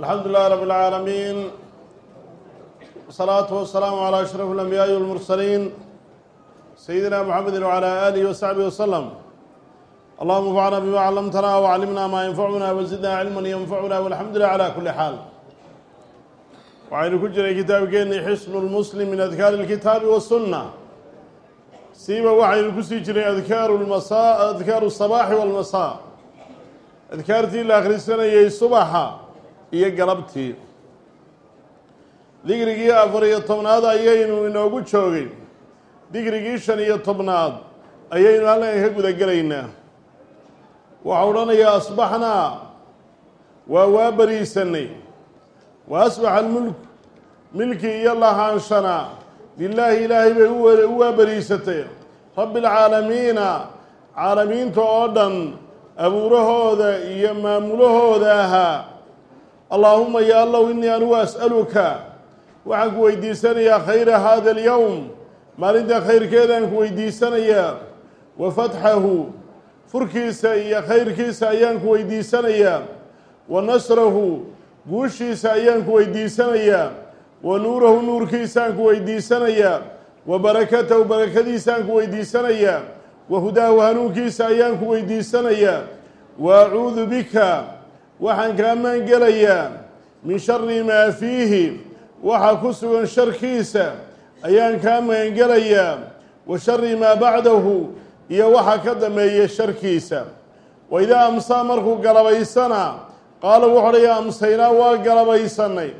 الحمd لله رب العاalمين والصلاaة والسلام على أشرف الأنبياء والمرسلين سيدنا محمد وعلى آله وصحبه وسلم اللهم انفعna بmا علمتna وعلمna mا ينfعna وزدna علما ينfعna والحمd لله على kuلi حاal waxaynu ku jiray kitaabkeeni xsن الmسلم min أdكاar الkitaabi والسuنة siiba waxaynu ku sii jiray adkaar الmسا أdkاar الصباح والمasاء adkaartii la akhrisanayay subaxa iyo galabtii. Digrigii afar iyo tobnaad ayaynu inoogu joogay. Digrigii shan iyo tobnaad ayaynu halkan ka guda gelaynaa waxaa odhanayaa asbaxnaa waa waa beriisanay wa asbaxa almulk milki iyo lahaanshana lilaahi ilaahay bay u waaberiisatay rabbi alcaalamiina caalamiinta oo dhan abuurahooda iyo maamulahooda ahaa allaahuma ya allow innii anugu as'aluka. Waxaan ku weydiisanayaa khayra hada alyowm maalinta khayrkeedaan ku weydiisanayaa. Wa fatxahu furkiisa iyo khayrkiisa ayaan ku weydiisanayaa. Wa nasrahu guushiisa ayaan ku weydiisanayaa. Wa nuurahu nuurkiisaan ku weydiisanayaa. Wa barakatahu barakadiisaan ku weydiisanayaa. Wa hudaahu hanuunkiisa ayaan ku weydiisanayaa. Wa acuudu bika waxaan kaa maangelayaa min shari maa fiihi waxa ku sugan sharkiisa. Ayaan kaa magangelayaa wa shari maa bacdahu iyo waxa ka dambeeya sharkiisa. Wa idaa amsaa markuu galabaysana qaala wuxu odhaya amsaynaa waa galabaysanay.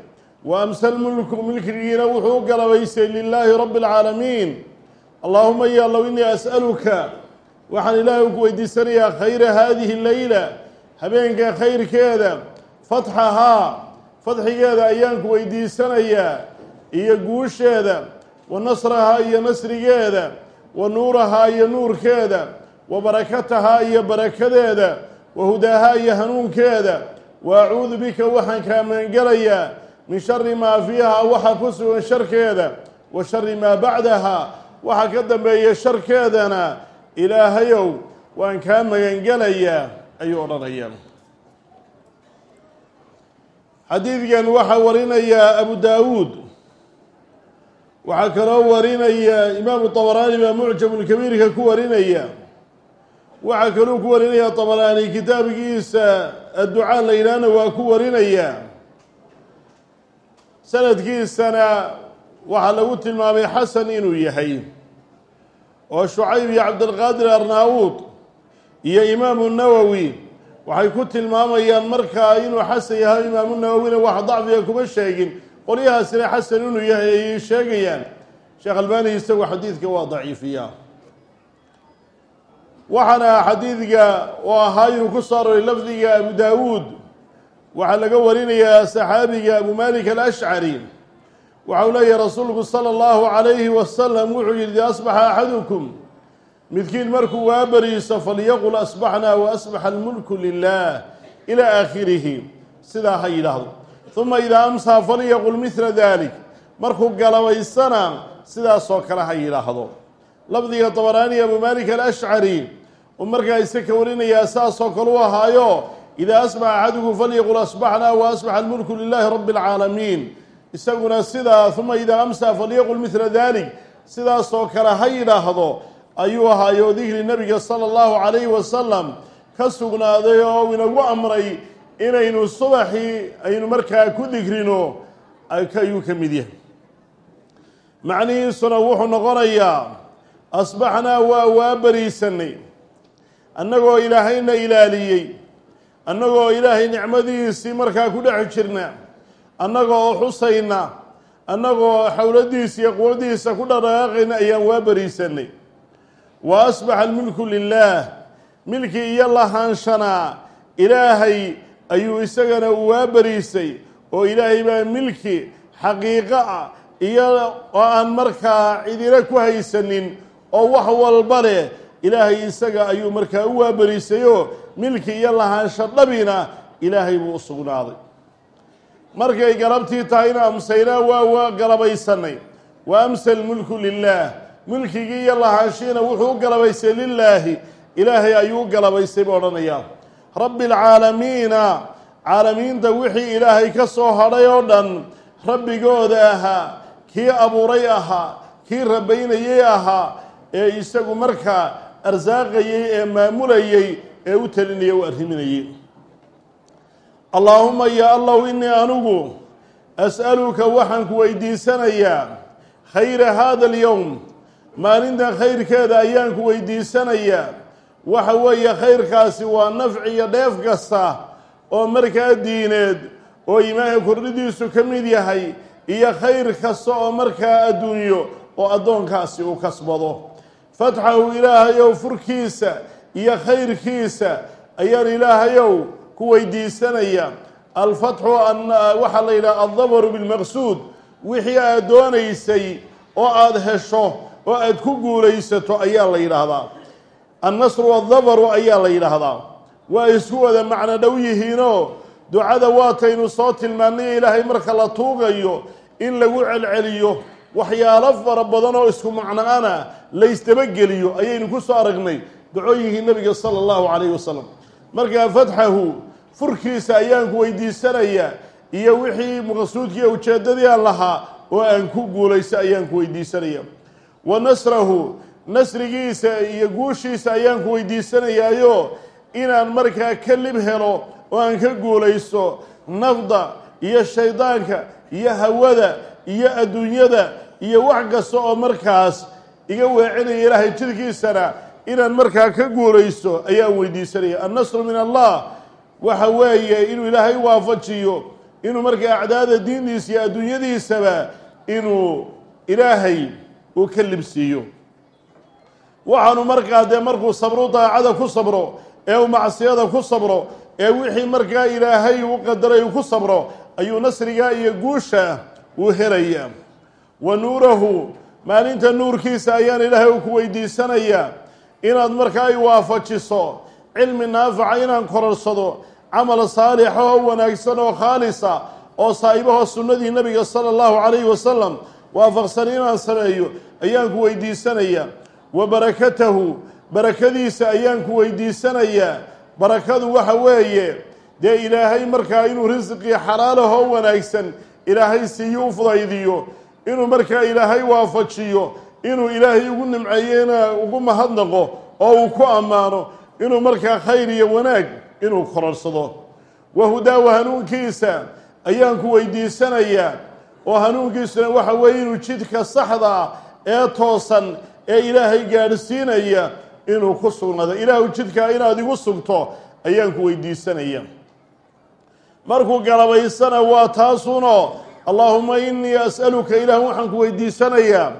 Wa amsa lmulku milkigiina wuxuu galabaysay lilaahi rabbi alcaalamiin allaahuma ya allow innii as'aluka waxaan ilaahay ku weydiisanayaa khayra haadihi leyla habeenka khayrkeeda fatxahaa fadxigeeda ayaan ku weydiisanayaa iyo guusheeda wa nasrahaa iyo nasrigeeda wa nuurahaa iyo nuurkeeda wa barakatahaa iyo barakadeeda wa hudaahaa iyo hanuunkeeda wa acuudu bika waxaan kaa maangelayaa min shari maa fiihaa waxa ku sugan sharkeeda wa shari maa bacdaha waxa ka dambeeya sharkeedana ilaahayow waan kaa magangelayaa ayuu odhanayaa. Xadiidkan waxaa warinayaa abu daawuud. Waxaa kaloo warinaya imaamu طabaraani baa mucjamulkabiirka ku warinaya. Waxaa kaloo ku warinaya طabaraani kitaabkiisa adducaa la yidhaahna waa ku warinaya. Sanadkiisana waxaa lagu tilmaamay xasan inuu yahay oo shucayb iyo cabdilqaadir arnaawuud iyo imaamu nawowi waxay ku tilmaamayaan markaa inuu xasan yahay imaamu nawowina wax dacfiga kuma sheegin. Qolyahaasina xasan inuu yahay ayay sheegayaan. Sheekh albani isagu xadiidka waa daciifiyaa waxaana xadiidka oo ahaa inuu ku soo aroray lafdiga abu daawuud. Waxaa laga warinayaa saxaabiga abu malik alashcari waxau leeyahy rasuulku sala allahu calayhi wasalam wuxuu yihi asbaxa axadukum midkiin markuu waa beriiso falyaqul asbaxnaa wa asbaxa almulku lilah ilaa aakhirihi. Sidaa ha yidhaahdo. Uma idaa amsaa falyaqul midla dalik markuu galabaysana sidaasoo kale ha yidhaahdo. Lafdiga dabaraani abu malik alashcari uu markaa isa ka warinayaa saasoo kale u ahaayo idaa asbaxa axadukum falyaqul asbaxnaa wa asbaxa almulku lilahi rabbi alcaalamiin isaguna sidaa uma idaa amsaa falyaqul midla dalik sidaasoo kale ha yidhaahdo ayuu ahaayo dikri nebiga sala allahu calayhi wasalam ka sugnaaday oo inagu amray inaynu subaxii aynu markaa ku dikrino ayuu ka mid yahay. Macnihiisuna wuxuu noqonayaa asbaxnaa waa waa beriisanay annagoo ilaahayna ilaaliyey. Annagoo ilaahay nicmadiisii markaa ku dhex jirna. Annagoo xusayna. Annagoo xowladiisa iyo quwadiisa ku dhaqaaqayna ayaan waa beriisanay wa asbaxa almilku lilaah milki iyo lahaanshanaa ilaahay ayuu isagana waa beriisay oo ilaahay baa milki xaqiiqo ah iyo oo aan markaa cidina ku haysanin oo wax walba leh ilaahay isaga ayuu markaa u waaberiisayoo milki iyo lahaansho dhabina ilaahay buu u sugnaaday. Markay galabtii tahayna amsaynaa waa waa galabaysanay. Wa amsa almulku lilaah mulkigii iyo lahaanshiina wuxuu u galabaysay lilaahi ilaahay ayuu u galabaysay buu odhanayaa. Rabbi alcaalamiina caalamiinta wixii ilaahay ka soo hadhay oo dhan rabbigooda ahaa kii abuuray ahaa kii rabaynayey ahaa ee isagu markaa arsaaqayey ee maamulayey ee u talinayay u arriminayey allaahuma ya allahu innii anigu as'aluka waxaan ku weydiisanayaa khayra haada alyowm maalintan khayrkeeda ayaan ku weydiisanayaa. Waxa weeye khayrkaasi waa nafci iyo dheef kasta oo markaa diineed oo iimaanka kordhidiisu ka mid yahay iyo khayr kasta oo markaa adduunyo oo addoonkaasi uu kasbado. Fatxahu ilaahayow furkiisa iyo khayrkiisa ayaan ilaahayow ku weydiisanaya alfatxu waxaa la yidhaha aldabaru bilmaqsuud. Wixii aad doonaysay oo aada hesho oo aad ku guulaysato ayaa la yidhaahdaa. Annasru wadabaru ayaa la yidhaahdaa. Waa isku wada macno dhow yihiinoo ducada waataynu soo tilmaannay ilaahay marka la tuugayo in lagu celceliyo waxyaalo fara badan oo isku macno-ana laysdabageliyo ayaynu ku soo aragnay ducooyinkii nebiga sala allahu calayhi wasalam markaa fatxahu furkiisa ayaan ku weydiisanayaa iyo wixii maqsuudkiiyo ujeeddadii aan lahaa oo aan ku guulayso ayaan ku weydiisanaya wa nasrahu nasrigiisa iyo guushiisa ayaan ku weydiisanayaayo inaan markaa ka lib helo oo aan ka guulayso nafda iyo shaydaanka iyo hawada iyo adduunyada iyo wax kasta oo markaas iga weecinaya ilaahay jidkiisana inaan markaa ka guulaysto ayaan weydiisanaya. Annasru min allah waxa weeye inuu ilaahay waafajiyo inuu markaa acdaada diintiisa iyo adduunyadiisaba inuu ilaahay uu ka libsiiyo waxaanu markaa dee markuu sabru daacada ku sabro ee uu macsiyada ku sabro ee wixii markaa ilaahay u qadaray uu ku sabro ayuu nasrigaa iyo guusha uu helayaa wa nuurahu maalinta nuurkiisa ayaan ilaahay u ku weydiisanayaa inaad markaa i waafajiso cilmi naafica inaan kororsado camal saalixa oo wanaagsan oo khaalisa oo saa'ibaho sunnadii nebiga sala allahu calayhi wasalam waafaqsan inaan sameeyo ayaan ku weydiisanayaa. Wa barakatahu barakadiisa ayaan ku weydiisanayaa. Barakadu waxa weeye dee ilaahay markaa inuu risqii xalaalahoo wanaagsan ilaahay siiyo u fudaydiyo. Inuu markaa ilaahay waafajiyo. Inuu ilaahay ugu nimceeyena ugu mahadnaqo oo uu ku ammaano. Inuu markaa khayr iyo wanaag inuu kororsado. Wa hudaawa hanuunkiisa ayaan ku weydiisanayaa. Oo hanuunkiisuna waxa weeye inuu jidka saxda ah ee toosan ee ilaahay gaadhsiinaya inuu ku sugnaado ilaahu jidkaa inaad igu sugto ayaan ku weydiisanaya markuu galabaysana waa taasuno. Allaahuma inii as'aluka ilaah waxaan ku weydiisanayaa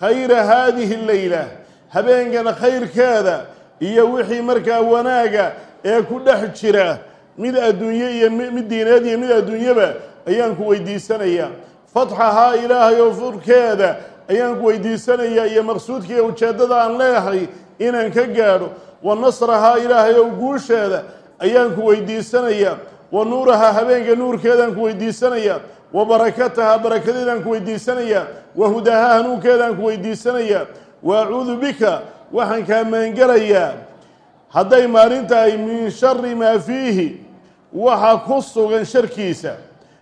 khayra haadihi leyla habeenkan khayrkeeda iyo wixii markaa wanaaga ee ku dhex jira mid adduunye iyo mid diineed iyo mid adduunyaba ayaan ku weydiisanayaa. Fatxahaa ilaahay oo furkeeda ayaan ku weydiisanayaa iyo maqsuudkiiyo ujeeddada aan leeyahay inaan ka gaadho. Wa nasrahaa ilaahay ow guusheeda ayaan ku weydiisanayaa. Wa nuurahaa habeenka nuurkeedaan ku weydiisanayaa. Wa barakatahaa barakadeedaan ku weydiisanayaa. Wa hudahaa hanuunkeedaan ku weydiisanayaa. Wa acuudu bika waxaan kaa maangelayaa. Hadday maalintahay min shari maa fiihi waxa ku sugan sharkiisa.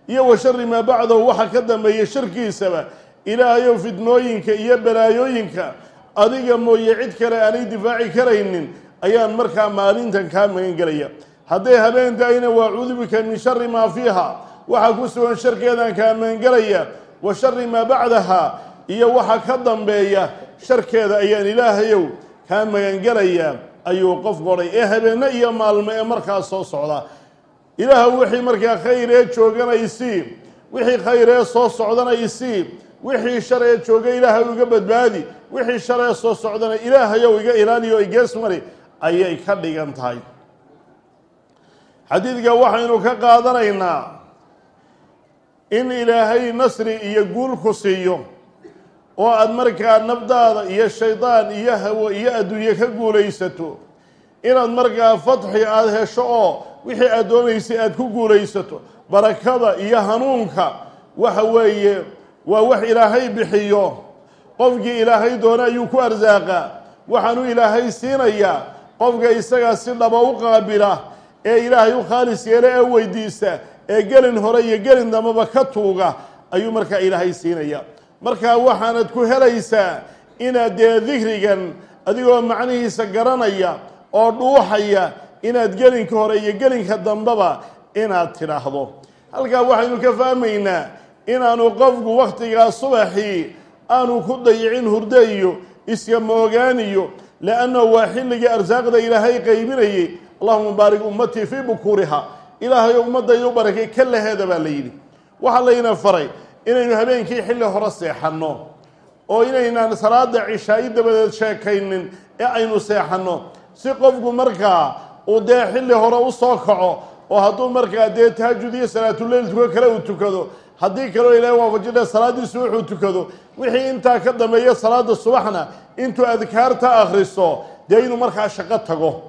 Iyo wa shari maa bacdahu waxa ka dambeeya sharkiisaba ilaahayow fidnooyinka iyo balaayooyinka adiga mooye cid kale aanay difaaci karaynin ayaan markaa maalintan kaa magan gelaya hadday habeen tahayna waa acuudu bika min shari maa fiiha waxa ku sugan sharkeedaan kaa magangelaya wa shari maa bacdaha iyo waxa ka dambeeya sharkeeda ayaan ilaahayow kaa magangelayaa ayuu qofku odhay ee habeenne iyo maalmo ee markaas soo socda. Ilaahu wixii markaa khayr ee jooganaysii wixii khayr ee soo socdanaysii wixii shar ee jooga ilaahay iga badbaadi. Wixii shar ee soo socdana ilaahayow iga ilaaliyo igees mari ayay ka dhigan tahay. Xadiidka waxaynu ka qaadanaynaa in ilaahay nasri iyo guul ku siiyo oo aada markaa nafdaada iyo shaydaan iyo hawo iyo adduunye ka guulaysato inaad markaa fatxi aada hesho oo wixii aad doonaysay aada ku guulaysato barakada iyo hanuunka waxa weeye waa wax ilaahay bixiyo. Qofkii ilaahay doona ayuu ku arsaaqaa waxaanu ilaahay siinayaa. Qofka isagaa si dhaba u qaabila. Ee ilaahay u khaalis yeela ee weydiista ee gelin hore iyo gelin dambaba ka tuuga ayuu markaa ilaahay siinaya markaa waxaanad ku helaysaa inaad dee dikrigan adigoo macnihiisa garanaya oo dhuuxaya inaad gelinka hore iyo gelinka dambeba inaad tidhaahdo. Halkaa waxaynu ka fahmaynaa inaanu qofku wakhtigaa subaxii aanu ku dayicin hurdo iyo iska moogaaniyo liannahu waa xilligii arsaaqda ilaahay qaybinayay. Allahuma baarik ummatii fii bukuuriha ilaahay ummadayda u barakay ka laheeda baa la yidhi. Waxaa layna faray inaynu habeenkii xilli hore seexanno oo inaynaan salaada cishaa'i dabadeed sheekaynin ee aynu seexanno. Si qofku markaa uu dee xilli hore u soo kaco oo hadduu markaa dee tahajud iyo salaatuleyl tuko kale uu tukado haddii kaleo ilaahay waafajidha salaadiisu wuxuu tukado. Wixii intaa ka dambeeya salaada subaxna intuu adkaarta akhriso dee inuu markaa shaqo tago.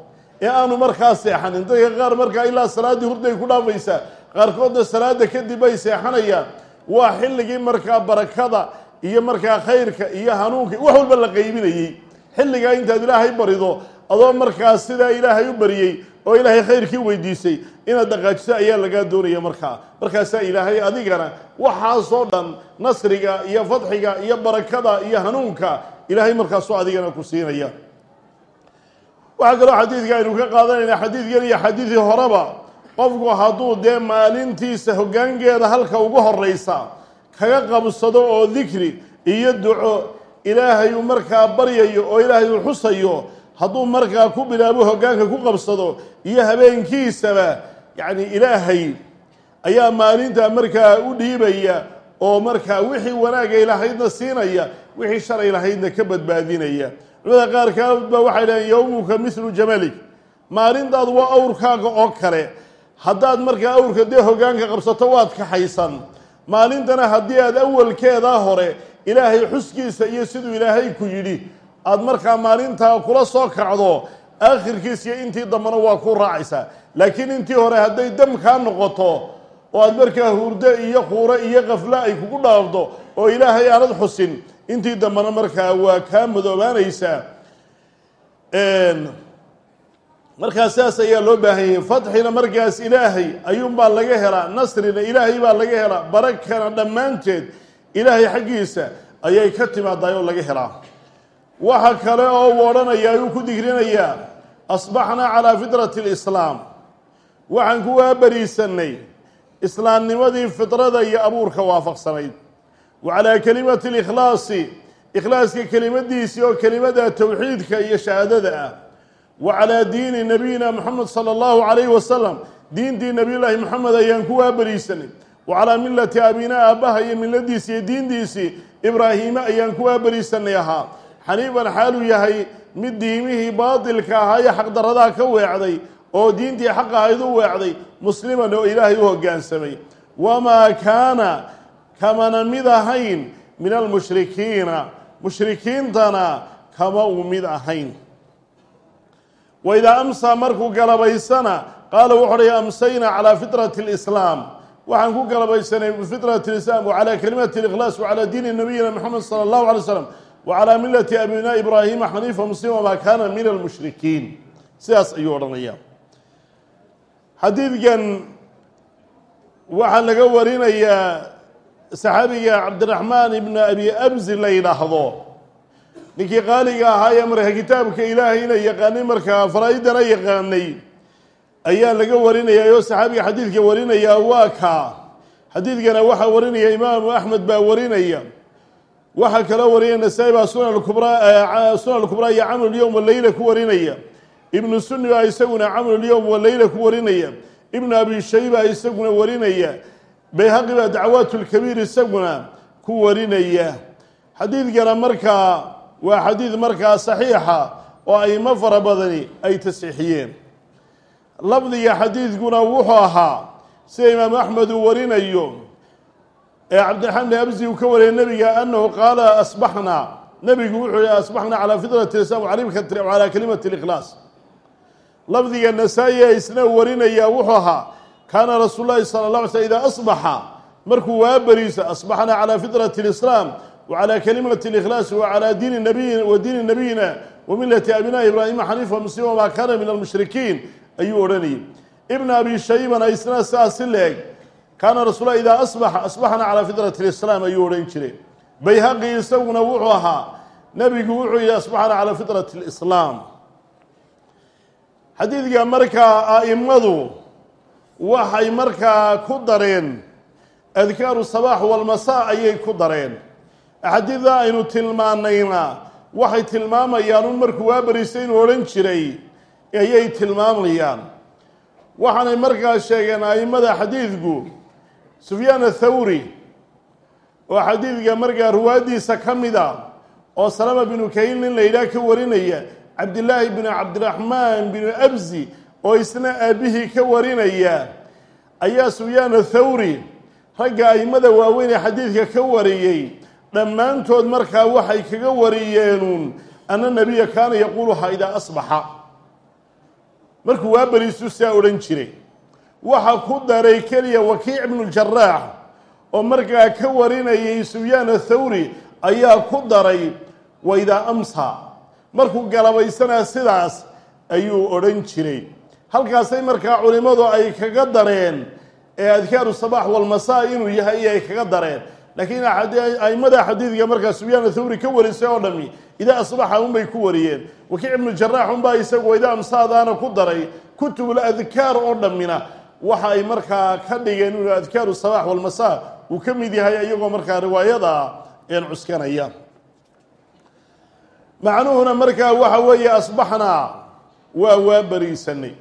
Ee aanu markaa seexanin. Dadka qaar markaa ilaa salaaddii hurday ku dhaafaysaa qaarkoodna salaada kadib bay seexanayaan. Waa xilligii markaa barakada iyo markaa khayrka iyo hanuunka wax walba la qaybinayey. Xilligaa intaad ilaahay barido adoo markaa sidaa ilaahay u bariyey oo ilaahay khayrkii weydiisay. Inaad dhaqaajiso ayaa lagaa doonaya markaa markaasaa ilaahay adigana waxaasoo dhan nasriga iyo fadxiga iyo barakada iyo hanuunka ilaahay markaasoo adigana ku siinaya. Waxaa kaloo xadiidka aynu ka qaadanayna xadiidkan iyo xadiidii horeba qofku hadduu dee maalintiisa hoggaankeeda halka ugu horeysa kaga qabsado oo dikri iyo duco ilaahay uu markaa baryayo oo ilaahay uu xusayo hadduu markaa ku bilaabo hoggaanka ku qabsado iyo habeenkiisaba yacni ilaahay ayaa maalintaa markaa u dhiibaya oo markaa wixii wanaagay lahaydna siinaya wixii shalay lahaydna ka badbaadinaya. Culimada qaarkood baa waxay dhaheen yowmuka mithlu jamalik. Maalintaadu waa awrkaaga oo kale. Haddaad markaa awrka dee hoggaanka qabsato waad kaxaysan maalintana haddii aad awalkeedaa hore ilaahay xuskiisa iyo siduu ilaahay ku yidhi aada markaa maalintaa kula soo kacdo aakhirkiis iyo intii dambana waa ku raacaysaa laakiin intii hore hadday dam kaa noqoto oo aad markaa hurdo iyo quuro iyo kaflo ay kugu dhaafdo oo ilaahay aanad xusin intii dambena markaa waa kaa madoobaanaysaa markaa sidaas ayaa loo baahan yahay. Fadxina markaas ilaahay ayuunbaa laga helaa nasrina ilaahay baa laga helaa barakana dhammaanteed ilaahay xaggiisa ayay ka timaadaay oo laga helaa waxa kale oo uu odhanaya ayuu ku digrinayaa asbaxnaa calaa fitrati lislaam waxaan ku waabariisanay islaamnimadii fitrada iyo abuurka waafaqsanayd. Wa calaa kelimati alikhlaasi ikhlaaska kelimadiisii oo kelimada towxiidka iyo shahaadada ah. Wa calaa diini nabiyina moxamed sala allahu calayhi wasalam diintii nebiyullaahi moxamed ayaan ku waabariisanay wa calaa millati abinaa aabbaha iyo milladiisii iyo diintiisii ibraahiime ayaan ku waabariisanay ahaa xaniifan xaaluu yahay mid diimihii baatilka ahaa ee xaqdarradaa ka weecday oo diintii xaq ahayd u weecday musliman oo ilaahay u hoggaansamay wamaa kaana kamana mid ahayn min almushrikiina mushrikiintana kama uu mid ahayn. Wa idaa amsaa markuu galabaysana qaala wuxu odhaya amsaynaa calaa fitrati alislaam waxaan ku galabaysanay bifitrati lislaam wa calaa kalimati alikhlaas wa calaa diini nabiyina moxamed sala allahu alay slam wa calaa millati abinaa ibraahima xaniifa muslim wamaa kaana min almushrikiin sidaas ayuu odhanaya xadiidkan waxaa laga warinayaa saxaabiga cabdiraxmaan ibna abi abzi la yidhaahdo. Ninkii qaaliga ahaa ee marka kitaabka ilaahayna yaqaanay markaa faraa-idana yaqaanay ayaa laga warinayaa oo saxaabiga xadiidka warinayaa waa kaa xadiidkana waxaa warinaya imaamu axmed baa warinaya waxaa kaloo warinaya nasaa-i baa sunan kubraa sunan kubraa iyo camlulyowm waleyla ku warinaya. Ibnu sunni baa isaguna camlulyowm waleyla ku warinaya. Ibnu abi shayba isaguna warinaya. Bayhaqi baa dacwaat lkabiir isaguna ku warinaya. Xadiidkana markaa waa xadiid markaa saxiixa oo aimo fara badani ay tasxiixiyeen. Lafdiga xadiidkuna wuxuu ahaa sida imaamu axmed uu warinayo ee cabdiraxmaan bn absi uu ka wariyay nebiga anahu qaala asbaxnaa. Nebigu wuxuu yihi asbaxnaa calaa fitrati islam calaa kalimati likhlaas lafdiga nasaa-i ee isna warinaya wuxuu ahaa kaana rasuul lahi sala la alay slm idaa asbaxa. Markuu waa beriisa asbaxnaa calaa fitrati lislaam wa calaa kalimati likhlaas wa calaa diini nabiyi wa diini nabiyina wa millati abinaa ibraahima xaniifa muslim wamaa kaana min almushrikiin ayuu odhanayay. Ibn abi shaybana isna leeg kaana rasuula idaa asbaxa asbaxna calaa fitrati lislaam ayuu odhan jiray. Bayhaqi isaguna wuxuu ahaa nebigu wuxuu yihi asbaxna calaa fitrati lislaam xadiidka markaa a'immadu waxay markaa ku dareen adkaaru sabaax walmasaa ayay ku dareen. Axaadiida aynu tilmaanayna waxay tilmaamayaan un markuu waa beriistay inuu odhan jiray ayay tilmaamayaan. Waxaanay markaa sheegeen a'immada xadiidku sufyaan athawri oo xadiidka markaa ruwaaddiisa ka mid a oo salama binu kahiil nin la yidhaah ka warinaya cabdillaahi binu cabdiraxmaan binu absi oo isna aabbihii ka warinaya ayaa sufyaan athawri ragga a'immada waaweyn ee xadiidka ka wariyey dhammaantood markaa waxay kaga wariyeenuun ana nabiya kaana yaquuluhaa idaa asbaxa. Markuu waa beriistu sidaa odhan jiray waxa ku daray keliya wakiic ibnujaraax oo markaa ka warinayay sufyaan athawri ayaa ku daray wa idaa amsa. Markuu galabaysanaa sidaas ayuu odhan jiray. Halkaasay markaa culimmadu ay kaga dareen ee adkaaru sabaax walmasaa inuu yahay iyo ay kaga dareen. Laakiin a'immada xadiidka markaa sufyaan athawri ka warisay oo dhami idaa asbaxa unbay ku wariyeen. Wakiic ibnu jaraax unbaa isagu idaa amsaadaana ku daray kutubul adkaar oo dhammina waxa ay markaa ka dhigeen inuu adkaaru sabaax walmasaa uu ka mid yahay iyagoo markaa riwaayada cuskanaya macnuhuna markaa waxa weeye asbaxnaa waa waa beriisanay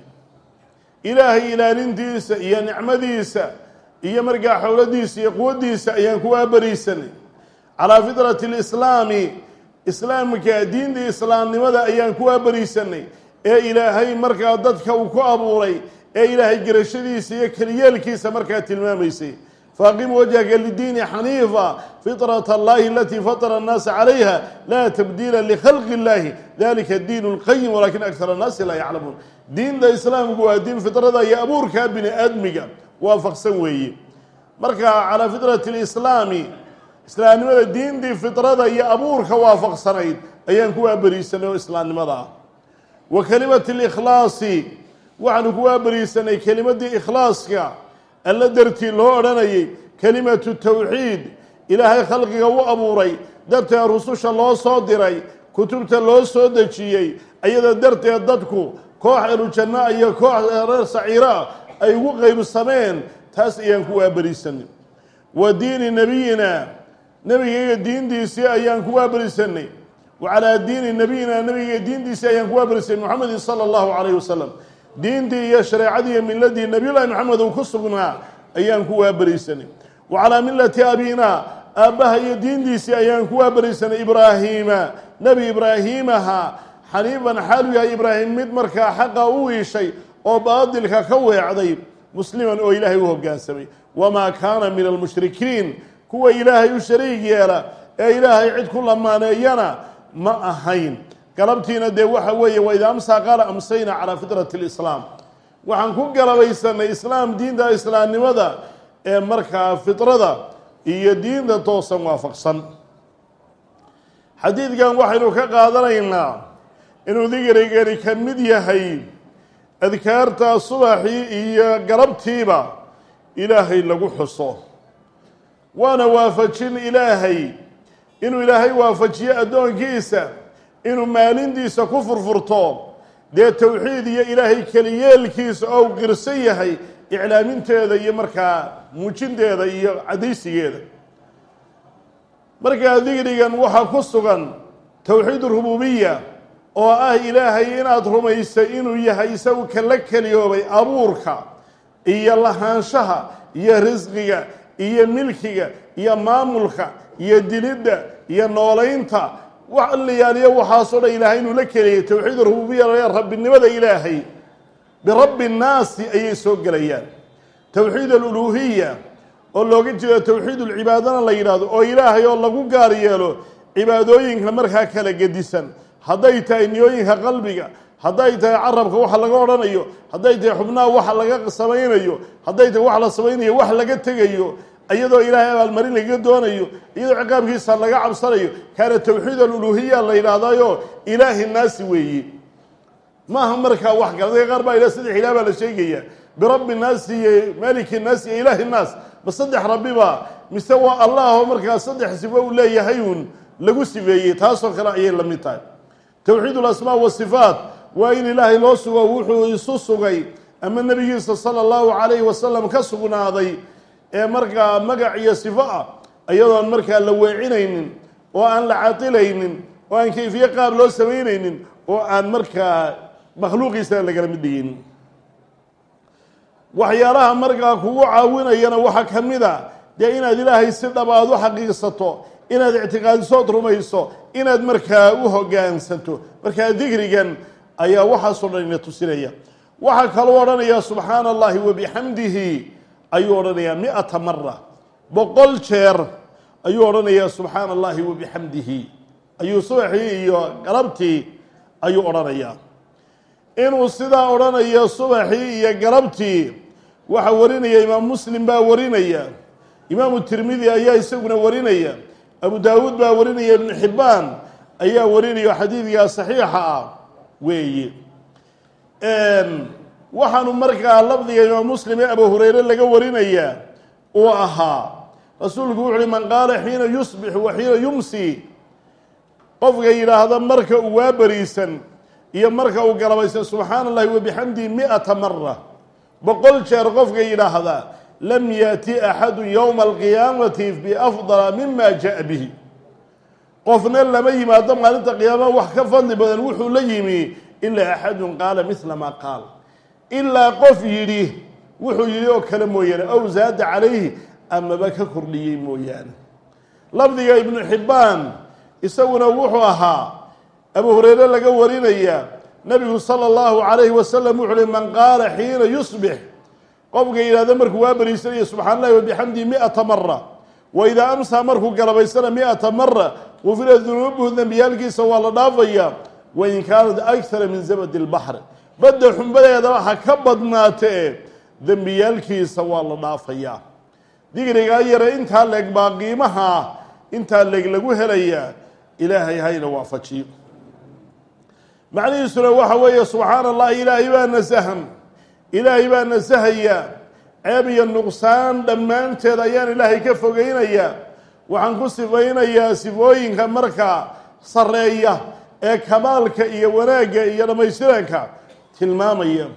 ilaahay ilaalintiisa iyo nicmadiisa iyo markaa xowladiisa iyo quwaddiisa ayaan ku waaberiisanay calaa fitrati lislaami islaamka diinta islaamnimada ayaan ku waaberiisanay ee ilaahay markaa dadka uu ku abuuray ee ilaahay gerashadiisa iyo keliyeelkiisa markaa tilmaamaysay. Faaqim wajhaka lidiini xaniifa fitrat allahi alatii fatara annaasa calayha laa tabdiila likhalqi illahi dalika diin lqayim walakin akar annaasi laa yaclamuun. Diinta islaamku waa diin fitrada iyo abuurkaa bini aadmiga waafaqsan weeye. Marka calaa fitrati lislaami islaamnimada diintii fitrada iyo abuurka waafaqsanayd ayaan ku waaberiisanay oo islaamnimada ah. Wa kelimati likhlaasi waxaanu ku waaberiisanay kelimadii ikhlaaska. Alla dartii loo odhanayay kelimatu tawxiid ilaahay khalqiga u abuuray darteed rususha loo soo diray kutubta loo soo dejiyey ayada darteed dadku koox elujanna iyo koox reer saciira ay ugu qaybsameen taas ayaan ku waaberiisanay wa diini nebiyina nebigayga diintiisii ayaan ku waaberisanay wa calaa diini nebiyina nebigayga diintiisii ayaan ku waaberisanay moxamedin sala allahu calayh wasalam diintii iyo shareecadii iyo miladii nebiyullaahi maxamed uu ku sugnaa ayaan ku waaberisanay wa calaa millati abina aabbaha iyo diintiisii ayaan ku waaberisanay ibraahiima nebi ibraahiimaha xaniifan xaalu yahay ibraahim mid markaa xaqa u iishay oo baadilka ka weecday musliman oo ilaahay u hoggaansamay wamaa kaana min almushrikiin kuwa ilaahay u shariig yeela ee ilaahay cid ku lamaaneeyana ma ahayn galabtiina dee waxa weeye wa idaa amsaa qaala amsayna calaa fitrati lislaam waxaan ku galabaysanay islaam diinta islaamnimada ee markaa fitrada iyo diinta toosan waafaqsan. Xadiidkan waxaynu ka qaadanaynaa inuu digrigani ka mid yahay adkaarta subaxii iyo galabtiiba ilaahay lagu xuso. Waana waafajin ilaahay. Inuu ilaahay waafajiyo addoonkiisa inuu maalintiisa ku furfurto. Dee towxiid iyo ilaahay keliyeelkiisa oo qirsan yahay iclaaminteeda iyo markaa muujinteeda iyo caddaysigeeda markaa digrigan waxaa ku sugan towxiid rububiya oo ah ilaahay inaad rumaysay inuu yahay isagu kala keliyoobay abuurka iyo lahaanshaha iyo risqiga iyo milkiga iyo maamulka iyo dilidda iyo noolaynta wax allayaaliyo waxaasoo dhan ilaahay inuu la keliyay towxiid rububiya rabbinimada ilaahay birabbi nnaasi ayay soo gelayaan. Towxiid aluluuhiya oo looga jeedo towxiid ulcibaadana la yidhaahdo oo ilaahay oo lagu gaar yeelo cibaadooyinka markaa kala gedisan. Hadday tahay niyooyinka qalbiga hadday tahay carabka waxa laga odhanayo hadday tahay xubnaha waxa laga samaynayo hadday tahay wax la samaynayo wax laga tegayo iyadoo ilaahay abaalmarin lagaga doonayo iyadoo ciqaabkiisa laga cabsanayo kaana towxiid aluluhiya la yidhaahdayo ilaahi naasi weeye maaha markaa wax kale dadka qaar baa idhaha saddex ilaah baa la sheegaya birabbi nnaasi iyo maliki nnaasi iyo ilaahi nnaas ma saddex rabbiba mise waa allah oo markaa saddex sifo uu leeyahay uun lagu sifeeyey taasoo kale ayay la mid tahay. Towxiid alasmaa wasifaat waa in ilaahay loo sugo wuxuu isu sugay ama nebigiisa sala allahu calayhi wasalam ka sugnaaday ee markaa magac iyo sifo ah iyadoon markaa la weecinaynin oo aan la cadilaynin oo aan kayfiye qaab loo samaynaynin oo aan markaa makhluuqiisa lagala mid dhigin. Waxyaalaha markaa kugu caawinayana waxaa ka mid a dee inaad ilaahay si dhab aad u xaqiiqsato inaad ictiqaadisood rumayso inaad markaa u hoggaansanto markaa dikrigan ayaa waxaasoo dhan ina tusinaya. Waxaa kaloo odhanaya subxaana allahi wabixamdihi ayuu odhanayaa mi-ata mara boqol jeer ayuu odhanayaa subxaana allahi wabixamdihi ayuu subaxii iyo galabtii ayuu odhanayaa. Inuu sidaa odhanayo subaxii iyo galabtii waxaa warinaya imaam muslim baa warinaya. Imaamu tirmidi ayaa isaguna warinaya. Abu daawuud baa warinaya ibnu xibbaan ayaa warinaya xadiidkaa saxiixa ah weeye waxaanu markaa lafdiga imaam muslim ee abu hureyre laga warinaya uu ahaa rasuulku wuxu uhi man qaala xiina yusbix wa xiina yumsi qofka yidhaahda marka uu waa beriisan iyo marka uu galabaysan subxaana allahi wabixamdihi mi-ata mara boqol jeer qofka yidhaahda lam yaati axadu yowma alqiyaamati biafdala mima ja'a bihi. Qofna lama yimaado maalinta qiyaamaha wax ka fadli badan wuxuu la yimi ilaa axadun qaala mila maa qaal ilaa qof yidhi wuxuu yidhi oo kale mooyaane ow zaada calayhi amaba ka kordhiyey mooyaane. Lafdiga ibnu xibbaan isaguna wuxuu ahaa abu hureyre laga warinaya nabigu sala allahu calayhi wasalam wuxu uhi man qaala xiina yusbix. Qofka yidhahda markuu waa beriisanaya subxana allahi wabixamdihi mi-ata mara wa idaa amsaa markuu galabaysana mi-ata mara gufira dunuubuhu dembiyaalkiisa waa la dhaafaya wain kaanat akara min zabadi lbaxr badda xumbadeedaba ha ka badnaatee dembiyaalkiisa waa la dhaafayaa digrigaa yare intaa leeg baa qiimaha intaa leeg lagu helayaa ilaahay hayna waafajiyo macnihiisuna waxa weeye subxaana allah ilaahay baa nasahan. Ilaahay baa nasahaya. Ceeb iyo nuqsaan dhammaanteed ayaan ilaahay ka fogeynaya. Waxaan ku sifaynayaa sifooyinka markaa sarreeya ee kamaalka iyo wanaagga iyo dhammaystiranka tilmaamaya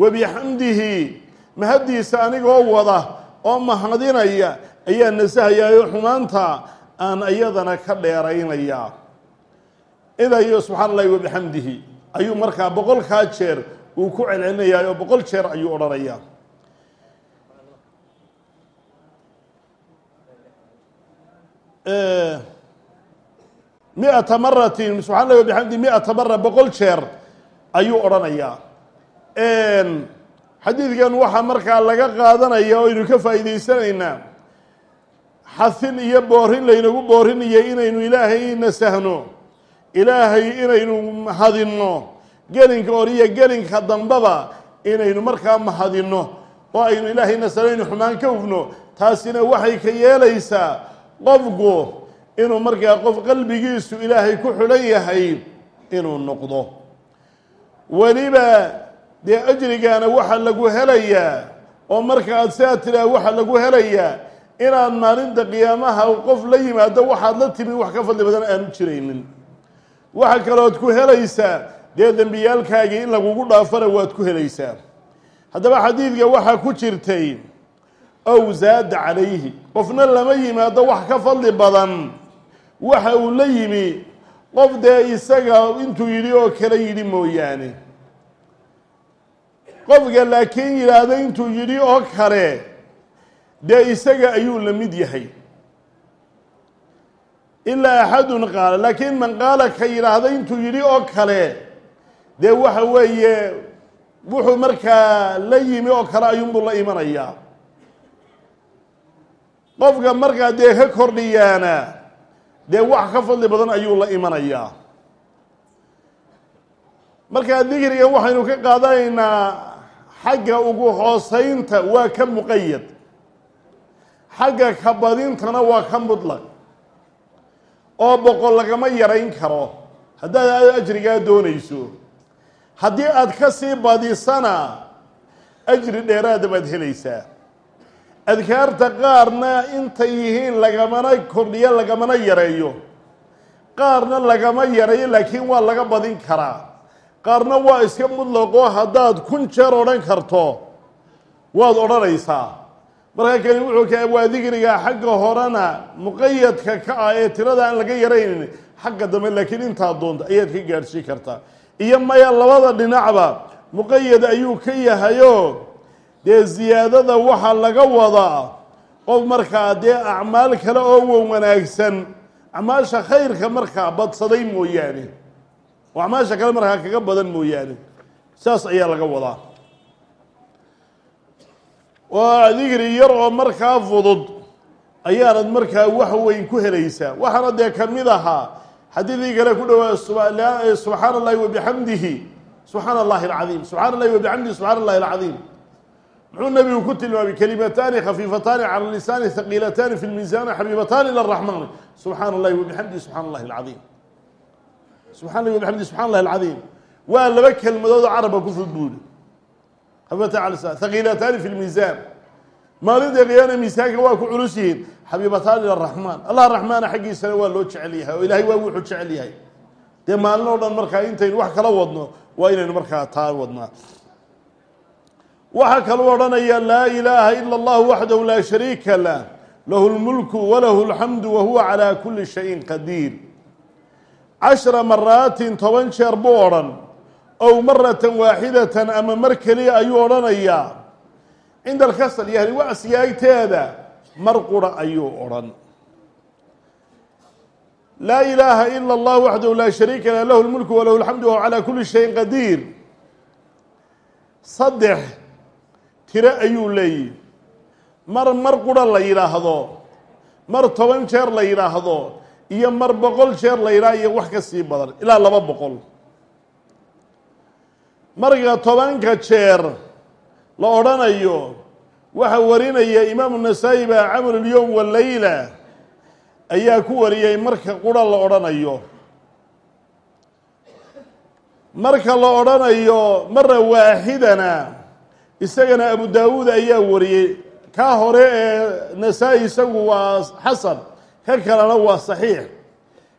wabixamdihi mahaddiisa anigoo wada oo mahadinaya ayaa nasahayaa oo xumaanta aan iyadana ka dheeraynaya. Idayo subxana allahi wabixamdihi ayuu markaa boqolkaa jeer uu ku celcelinayaa oo boqol jeer ayuu odhanayaa mi-ata maratin subxana allahi wabixamdihi mi-ata mara boqol jeer ayuu odhanayaa. Xadiidkan waxaa markaa laga qaadanaya oo aynu ka faa'iidaysanaynaa xasin iyo boorin laynagu boorinayo inaynu ilaahay nasahno ilaahay inaynu mahadinno gelinka hor iyo gelinka dambaba inaynu markaa mahadinno oo aynu ilaahay nasahno aynu xumaan ka hufno. Taasina waxay ka yeelaysaa qofku inuu markaa qof qalbigiisu ilaahay ku xidhan yahay inuu noqdo weliba dee ajrigaana waxaa lagu helayaa oo marka aad sidaa tidhaah waxaa lagu helayaa inaad maalinta qiyaamaha qof la yimaado waxaad la timi wax ka fadli badan aanu jiraynin. Waxaa kalood ku helaysaa dee dembiyaalkaagii in lagugu dhaafana waad ku helaysaa haddaba xadiidka waxaa ku jirtay ow zaada calayhi. Qofna lama yimaado wax ka fadli badan. Waxa uu la yimi qof dee isaga intuu yidhi oo kale yidhi mooyaane. Qofka laakiin yidhaahdo intuu yidhi oo kale dee isaga ayuu la mid yahay. Ilaa axadun qaala laakiin man qaala ka yidhaahda intuu yidhi oo kale dee waxa weeye wuxuu markaa la yimi oo kale ayuunbuu la imanayaa. Qofka markaa dee ka kordhiyaana dee wax ka fadli badan ayuu la imanayaa. Markaa digrigan waxaynu ka qaadanaynaa xagga ugu hooseynta waa ka muqayad xagga ka badintana waa ka mudlaq oo boqol lagama yarayn karo. Haddaad ajrigaa doonayso. Haddii aad ka sii badisana ajri dheeraada baad helaysaa adkaarta qaarna intay yihiin lagamana kordhiyo lagamana yareeyo. Qaarna lagama yareeyo laakiin waa laga badin karaa. Qaarna waa iska mudlaqoo haddaad kun jeer odhan karto waad odhanaysaa. Markaa kani wuxuu ka waa dikriga xagga horena muqayadka ka ah ee tirada aan laga yaraynin xagga dambe laakiin intaa doonta ayaad ka gaadhsiin kartaa iyo maya labada dhinacba muqayad ayuu ka yahayoo dee ziyaadada waxaa laga wadaa qof markaa dee acmaal kale oo wan wanaagsan acmaasha khayrka markaa badsaday mooyaane oo acmaasha kale markaa kaga badan mooyaane saas ayaa laga wadaa waa dikri yar oo markaa fudud ayaanad markaa wax weyn ku helaysaa waxaana dee ka mid ahaa xadiidii kale ku dhowaa subxaana allahi wabixamdihi subxaana allahi alcadiim subxana allahi wabixamdihi subxana allahi alcadiim muxuu nabigu ku tilmaamay kalimataani khafiifataani cala lisaani haqiilataani fi lmiisaani xabiibataani ila raxmaani subxaana allahi wabixamdihi subxana allahi alcadiim. Subxana allahi wabixamdihi subxana allahi alcadiim. Waa laba kelmadood oo carabka ku fud buuri. Xabiibatan cala lisan haqiilataani fi lmiisaan maalinta qiyaana miisaanka waa ku culus yihiin xabiibataani ila raxmaan allah raxmaana xaggiisana waa loo jecel yahay oo ilaahay waa wuxuu jecel yahay. Dee maalin dhan markaa intaynu wax kala wadno waa inaynu markaa taa wadnaa waxaa kaluu odhanaya laa ilaaha ila allahu waxdahu laa shariika lah lahu lmulku walahu alxamdu wahuwa calaa kuli shayin qadiir cashra maraatin toban jeer buu odhan. Ow maratan waaxidatan ama mar keliya ayuu odhanayaa cinda alkasal yani wacsiga agteeda mar qura ayuu odhan. Laa ilaaha ila allah waxdahu laa shariika lah lahu lmulku walahu alxamdu wahuwa calaa kuli shayin qadiir tiro ayuu leeyihi. Mar mar qura la yidhaahdo mar toban jeer la yidhaahdo iyo mar boqol jeer la yidhaah iyo wax ka sii badan ilaa laba boqol. Marka tobanka jeer la odhanayo waxaa warinaya imaamu nasaa-i baa camalulyowm waleyla ayaa ku wariyay marka qura la odhanayo. Marka la odhanayo mara waaxidana isagana abu daawuud ayaa wariyey. Ka hore ee nasaa-i isagu waa xasan ka kalena waa saxiix.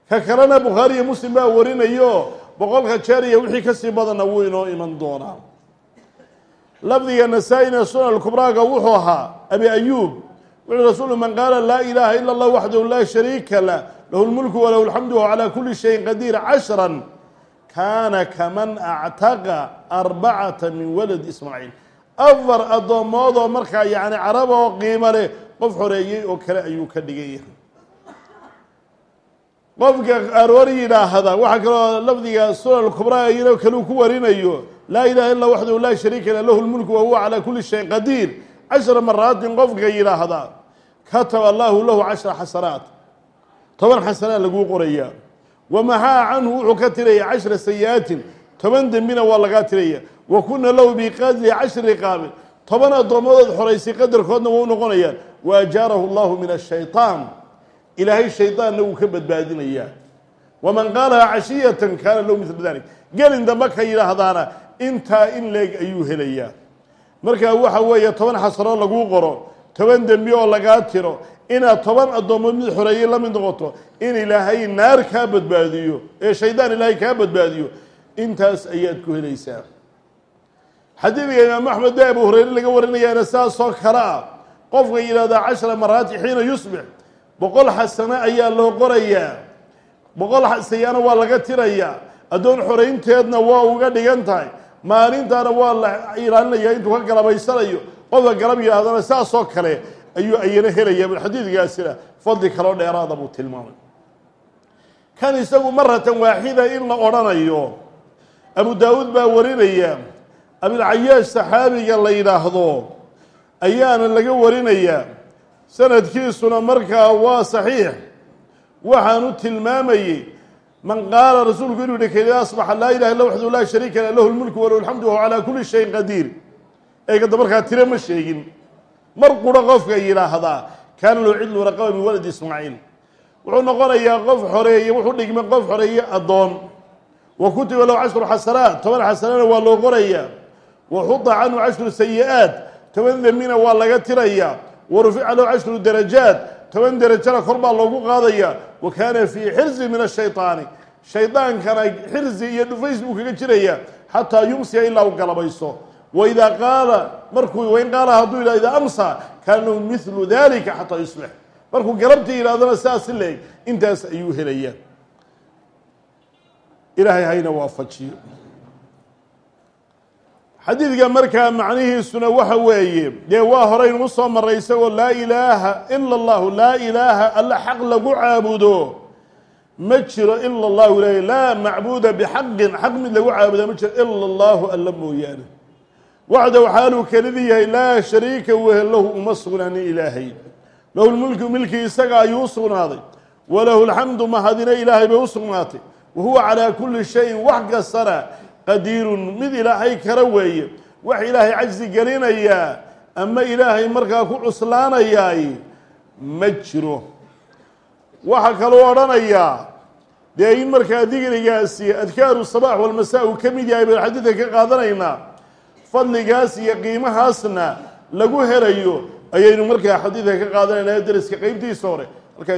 Ka kalena bukhaari iyo muslim baa warinayo boqolka jeer iyo wixii ka sii badanna wuu inoo iman doonaa. Lafdiga nasaa-ina sunan kubraaga wuxuu ahaa abi ayuub wuxuu rasuulu man qaala laa ilaaha ila allah waxdahu laa shariika lah lahu lmulku walahu alxamdu wahu calaa kuli shayin qadiir cashran kaana kaman actaqa arbacata min walad ismaaciil afar addoommoodoo markaa yacni carab oo qiimo leh qof xoreeyey oo kale ayuu ka dhigan yahay. Qofka aroor yidhaahda waxaa kaloo lafdiga sunan kubraa iyadoo kaleu ku warinayo laa ilaha illa waxdahu laa shariika lah lahu lmulku wahuwa calaa kuli shayin qadiir cashra maraatin qofka yidhaahda kataba allahu lahu cashra xasanaat. Toban xasanaa laguu qorayaa wamaxaa canhu wuxuu ka tiraya cashra sayi-aatin toban dembina waa lagaa tiraya. Wa kuna lahu biqadri cashri riqaabin toban addoomadood xoraysay qadarkoodna waa u noqonayaan wa ajaarahu allahu min ashayطaan ilaahay shaydaanna wuu ka badbaadinayaa. Waman qaalahaa cashiyatan kaana lahu midla dalik gelin dambe ka yidhaahdaana intaa in leeg ayuu helayaa. Markaa waxa weeye toban xasano laguu qoro toban dembi oo lagaa tiro inaad toban addoommood mid xoreeyey la mid noqoto in ilaahay naar kaa badbaadiyo ee shaydaan ilaahay kaa badbaadiyo intaas ayaad ku helaysaa. Xadiidka imaam axmed be abu hureyre laga warinayaana saasoo kale ah. Qofka yidhahdaa cashra maraati xiina yusbix. Boqol xasano ayaa loo qorayaa. Boqol xasayaana waa laga tirayaa addoon xoraynteedna waa uga dhigan tahay. Maalintaana waa la ilaalinayaa intuu ka galabaysanayo. Qofka galab yidhahdana saasoo kale ayuu ayana helaya bal xadiidkaasina fadli kaloo dheeraada buu tilmaamay. Kan isagu maratan waaxida in la odhanayo abu daawuud baa warinaya abilcayaash saxaabiga la yidhaahdo ayaana laga warinayaa sanadkiisuna markaa waa saxiix. Waxaanu tilmaamayey man qaala rasuulku inuu yihi keli asbaxa laa ilaha illa waxdu laa shariika lah lahu lmulku walahu alxamdu wahuwa calaa kuli shayin qadiir. Eegada markaa tire ma sheegin. Mar qura qofka yidhaahdaa kaana loo cidlu raqaba min waladi ismaaciil. Wuxuu noqonayaa qof xoreeye wuxuu dhigmay qof xoreeye addoon wa kutiba lahu cashru xasanaat toban xasanana waa loo qorayaa waxuda canhu cashru sayi-aat toban dembina waa laga tirayaa wa rufica lahu cashru darajaat. Toban derajana kor baa loogu qaadaya. Wa kaana fii xirzi min ashayطaani shaydaankana xirzi iyo dhufays buu kaga jiraya. Xataa yumsiya ilaa u galabayso. Waidaa qaala markuu wain qaala hadduu yidhah idaa amsa kaana milu dalika xataa yuslix markuu galabtii yidhahdana sidaas si leeg intaas ayuu helaya ilaahay hayna waafajiyo. Xadiidka markaa macnihiisuna waxa weeye dee waa horaynu soo maray isagoo laa ilaaha ila allahu laa ilaaha alla xaq lagu caabudo. Ma jiro ila allahu ilahy laa macbuuda bixaqin xaq mid lagu caabuda ma jiro ila allahu alla mooyaane. Waxda waxaaluu kelidii yahay laa shariika wehel lahu uma sugnaanin ilaahay. Lahu lmulku milkii isaga ayuu u sugnaaday. Walahu lxamdu mahadina ilaahay bay u sugnaatay wa huwa calaa kulli shayin wax kastana qadiirun mid ilaahay kara weeye wax ilaahay cajsi gelinayaa ama ilaahay markaa ku cuslaanayaay ma jiro waxaa kaluu odhanayaa dee in markaa digrigaasi adkaaru sabax walmasaa uu ka mid yahay baynu xadiidka ka qaadanaynaa fadligaas iyo qiimahaasna lagu helayo ayaynu markaa xadiidka ka qaadanayna dariska qeybtiisa hore halkaa